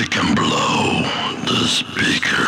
It can blow the speaker.